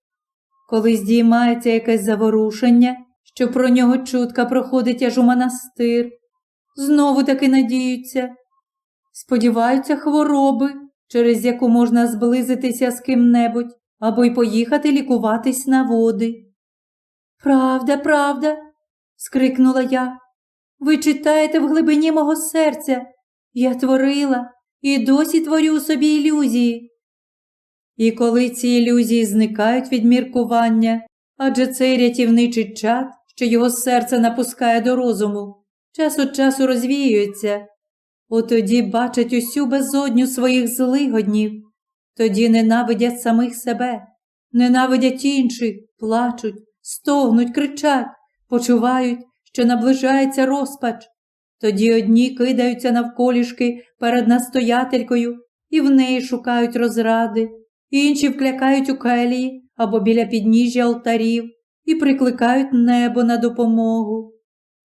A: Коли здіймається якесь заворушення, що про нього чутка проходить аж у монастир, знову таки надіються, сподіваються хвороби, через яку можна зблизитися з ким-небудь або й поїхати лікуватись на води. Правда, правда, скрикнула я. Ви читаєте в глибині мого серця. Я творила і досі творю у собі ілюзії. І коли ці ілюзії зникають від міркування, адже цей рятівничий чад, що його серце напускає до розуму, час від часу розвіюється, отоді бачать усю безодню своїх злигоднів, тоді ненавидять самих себе, ненавидять інших, плачуть, стогнуть, кричать, почувають, що наближається розпач. Тоді одні кидаються навколішки перед настоятелькою і в неї шукають розради, інші вклякають у келії або біля підніжжя алтарів і прикликають небо на допомогу.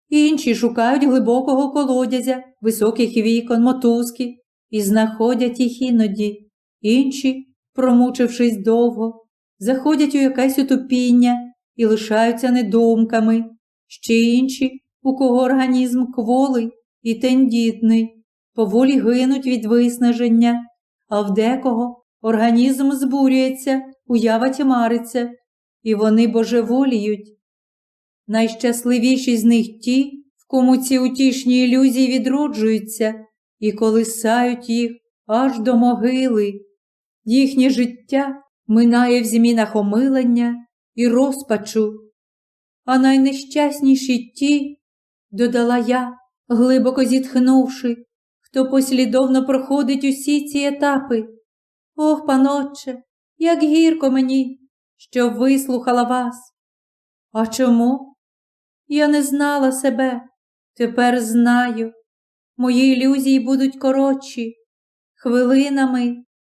A: Інші шукають глибокого колодязя, високих вікон, мотузки і знаходять їх іноді. Інші, промучившись довго, заходять у якесь утопіння і лишаються недумками. Ще інші, у кого організм кволий і тендітний, поволі гинуть від виснаження, а в декого організм збурюється, уява тямариться, і вони божеволіють. Найщасливіші з них ті, в кому ці утішні ілюзії відроджуються і колисають їх аж до могили. Їхнє життя минає в змінах омилення і розпачу. А найнещасніші ті, додала я, глибоко зітхнувши, хто послідовно проходить усі ці етапи. Ох, панотче, як гірко мені, що вислухала вас. А чому? Я не знала себе, тепер знаю. Мої ілюзії будуть коротші. Хвилинами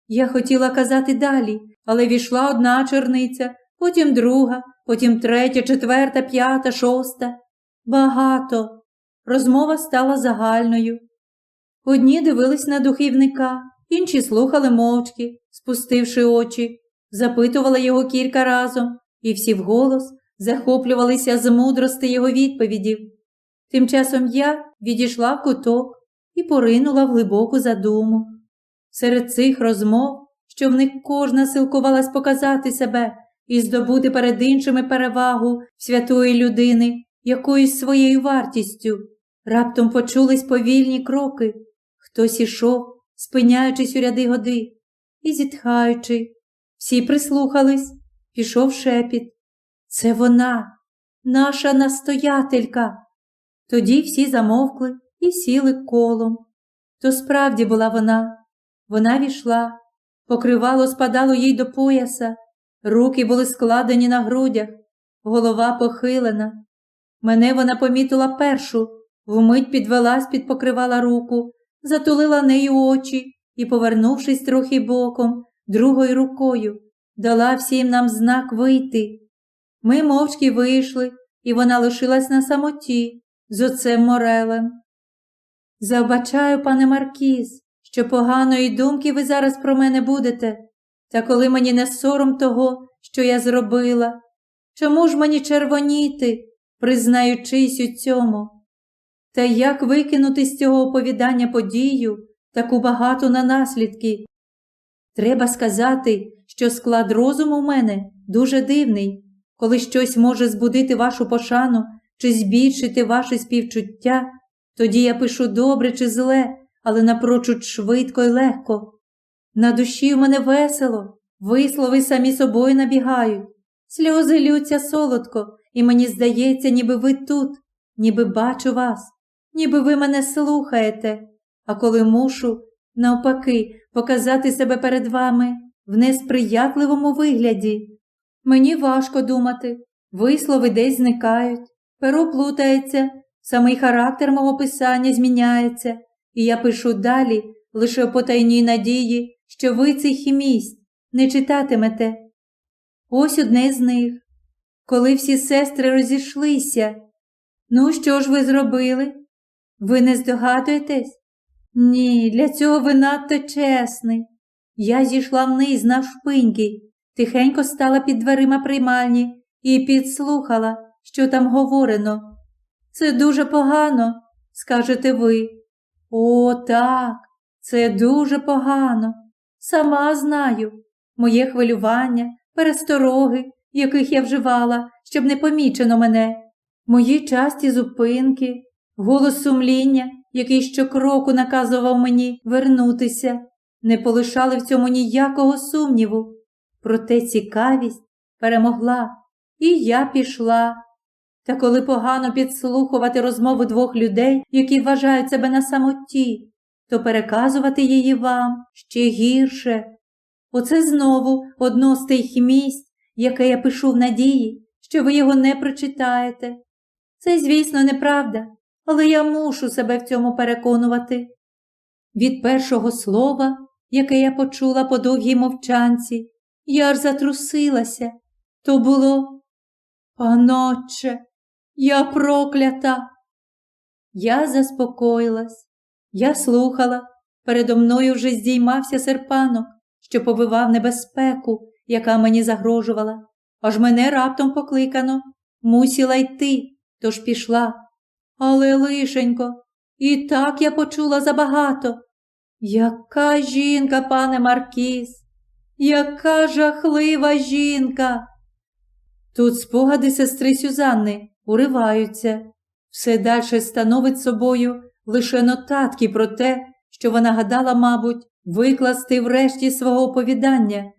A: я хотіла казати далі, але війшла одна черниця, потім друга, потім третя, четверта, п'ята, шоста. Багато. Розмова стала загальною. Одні дивились на духівника, інші слухали мовчки, спустивши очі, запитували його кілька разом, і всі вголос захоплювалися з мудрости його відповідів. Тим часом я відійшла в куток і поринула в глибоку задуму. Серед цих розмов, що в них кожна силкувалась показати себе і здобути перед іншими перевагу святої людини якоюсь своєю вартістю, раптом почулись повільні кроки. Хтось ішов, спиняючись у ряди годи і зітхаючи. Всі прислухались, пішов шепіт. Це вона, наша настоятелька. Тоді всі замовкли і сіли колом. То справді була вона. Вона війшла, покривало спадало їй до пояса, руки були складені на грудях, голова похилена. Мене вона помітила першу, вмить підвелась, підпокривала руку, затулила нею очі і, повернувшись трохи боком, другою рукою, дала всім нам знак вийти. Ми мовчки вийшли, і вона лишилась на самоті з оцем Морелем. Забачаю, пане Маркіз, що поганої думки ви зараз про мене будете, та коли мені не сором того, що я зробила, чому ж мені червоніти, признаючись у цьому? Та як викинути з цього оповідання подію, таку багату на наслідки? Треба сказати, що склад розуму в мене дуже дивний, коли щось може збудити вашу пошану чи збільшити ваше співчуття, тоді я пишу добре чи зле, але напрочуд швидко і легко. На душі в мене весело, вислови самі собою набігають, сльози лються солодко, і мені здається, ніби ви тут, ніби бачу вас, ніби ви мене слухаєте, а коли мушу, навпаки, показати себе перед вами в несприятливому вигляді. Мені важко думати, вислови десь зникають, перо плутається, самий характер мого писання зміняється, і я пишу далі лише у потайній надії, що ви цих місць не читатимете. Ось одне з них. Коли всі сестри розійшлися. Ну, що ж ви зробили? Ви не здогадуєтесь? Ні, для цього ви надто чесний. Я зійшла вниз навшпиньки, тихенько стала під дверима приймальні і підслухала, що там говорено. Це дуже погано, скажете ви. О, так, це дуже погано. Сама знаю. Моє хвилювання, перестороги, яких я вживала, щоб не помічено мене, мої часті зупинки, голос сумління, який щокроку наказував мені вернутися, не полишали в цьому ніякого сумніву. Проте цікавість перемогла, і я пішла. Та коли погано підслухувати розмову двох людей, які вважають себе на самоті, то переказувати її вам ще гірше. Оце знову одно з тих місць, яке я пишу в надії, що ви його не прочитаєте. Це, звісно, неправда, але я мушу себе в цьому переконувати. Від першого слова, яке я почула по довгій мовчанці, я аж затрусилася. То було, паноче, я проклята. Я заспокоїлась, я слухала, передо мною вже здіймався серпанок, що побивав небезпеку, яка мені загрожувала. Аж мене раптом покликано, мусіла йти, тож пішла. Але лишенько, і так я почула забагато. Яка жінка, пане Маркіз, яка жахлива жінка. Тут спогади сестри Сюзанни уриваються, все дальше становить собою лише нотатки про те, що вона гадала, мабуть, викласти врешті свого оповідання.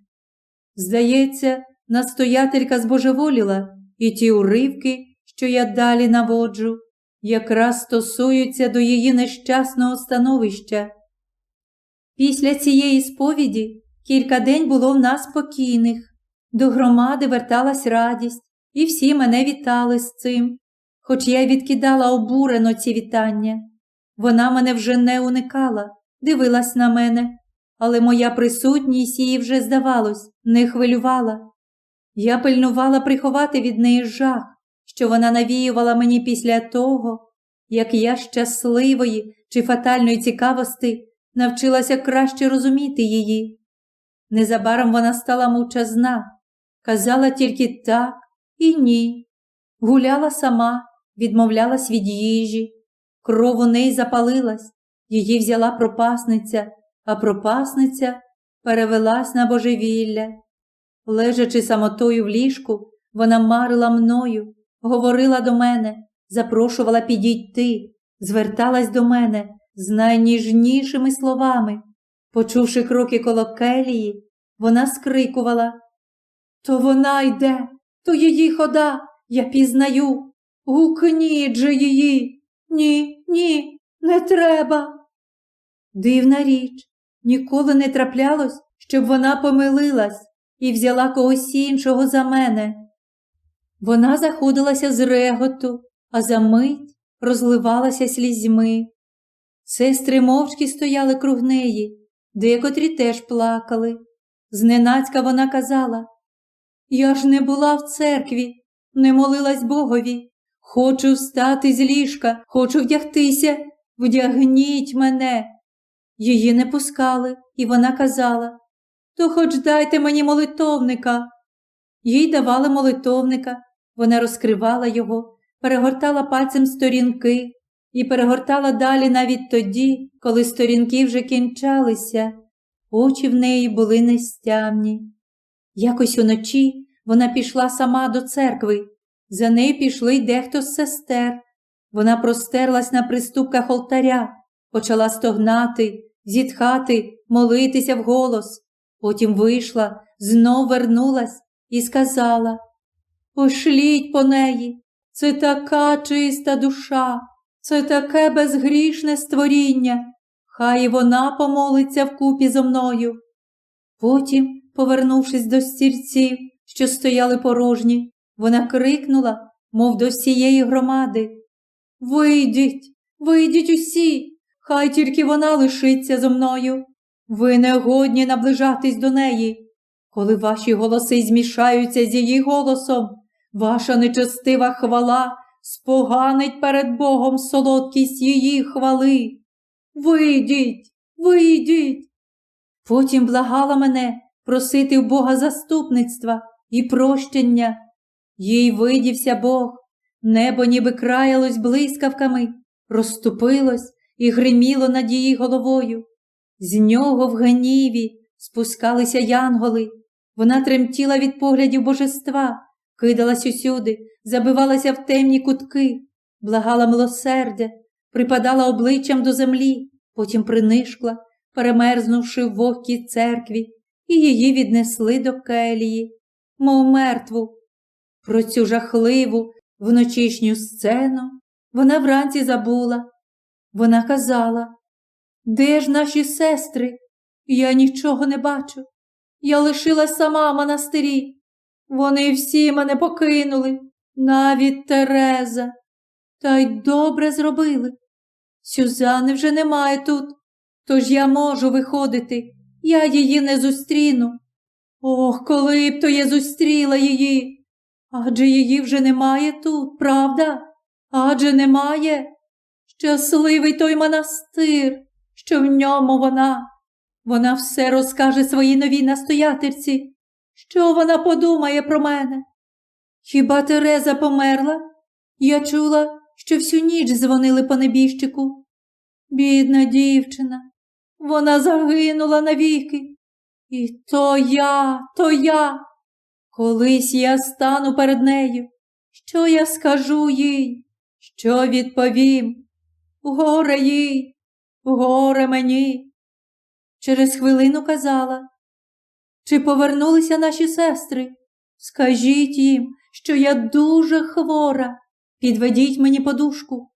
A: Здається, настоятелька збожеволіла, і ті уривки, що я далі наводжу, якраз стосуються до її нещасного становища. Після цієї сповіді кілька день було в нас спокійних. До громади верталась радість, і всі мене вітали з цим, хоч я й відкидала обурено ці вітання. Вона мене вже не уникала, дивилась на мене, але моя присутність її вже, здавалось, не хвилювала. Я пильнувала приховати від неї жах, що вона навіювала мені після того, як я щасливої чи фатальної цікавості навчилася краще розуміти її. Незабаром вона стала мовчазна, казала тільки так і ні. Гуляла сама, відмовлялась від їжі. Кров у неї запалилась, її взяла пропасниця, а пропасниця перевелась на божевілля. Лежачи самотою в ліжку, вона марила мною, говорила до мене, запрошувала підійти, зверталась до мене з найніжнішими словами. Почувши кроки коло келії, вона скрикувала То вона йде, то її хода, я пізнаю. Гукніть же її. Ні, ні, не треба. Дивна річ, ніколи не траплялось, щоб вона помилилась і взяла когось іншого за мене. Вона заходилася з реготу, а за мить розливалася слізьми. Сестри мовчки стояли круг неї, декотрі теж плакали. Зненацька вона казала Я ж не була в церкві, не молилась Богові. Хочу встати з ліжка, хочу вдягтися, вдягніть мене. Її не пускали, і вона казала То хоч дайте мені молитовника. Їй давали молитовника, вона розкривала його, перегортала пальцем сторінки і перегортала далі навіть тоді, коли сторінки вже кінчалися. Очі в неї були нестямні. Якось уночі вона пішла сама до церкви. За нею пішли дехто з сестер. Вона простерлась на приступках олтаря, почала стогнати, зітхати, молитися вголос. Потім вийшла, знов вернулась і сказала Пошліть по неї, це така чиста душа, це таке безгрішне створіння. Хай вона помолиться вкупі зо мною. Потім, повернувшись до стільців, що стояли порожні, вона крикнула, мов до всієї громади. Вийдіть, вийдіть усі, хай тільки вона лишиться зо мною. Ви не годні наближатись до неї. Коли ваші голоси змішаються з її голосом, ваша нечестива хвала споганить перед Богом солодкість її хвали. Вийдіть, вийдіть. Потім благала мене просити в Бога заступництва і прощення. Їй видівся Бог, небо ніби краялось блискавками, розступилось і гриміло над її головою. З нього в гніві спускалися янголи. Вона тремтіла від поглядів божества, кидалась усюди, забивалася в темні кутки, благала милосердя, припадала обличчям до землі, потім принишкла, перемерзнувши в вогкій церкві, і її віднесли до келії, мов мертву. Про цю жахливу вночішню сцену вона вранці забула. Вона казала, де ж наші сестри? Я нічого не бачу. Я лишилась сама в монастирі. Вони всі мене покинули, навіть Тереза. Та й добре зробили. Сюзани вже немає тут, тож я можу виходити, я її не зустріну. Ох, коли б то я зустріла її. Адже її вже немає тут, правда? Адже немає. Щасливий той монастир, що в ньому вона. Вона все розкаже своїй новій настоятельці. Що вона подумає про мене? Хіба Тереза померла? Я чула, що всю ніч дзвонили по небіжчику. Бідна дівчина, вона загинула навіки. І то я, то я. Колись я стану перед нею. Що я скажу їй? Що відповім? Горе їй, горе мені. Через хвилину казала Чи повернулися наші сестри? Скажіть їм, що я дуже хвора. Підведіть мені подушку.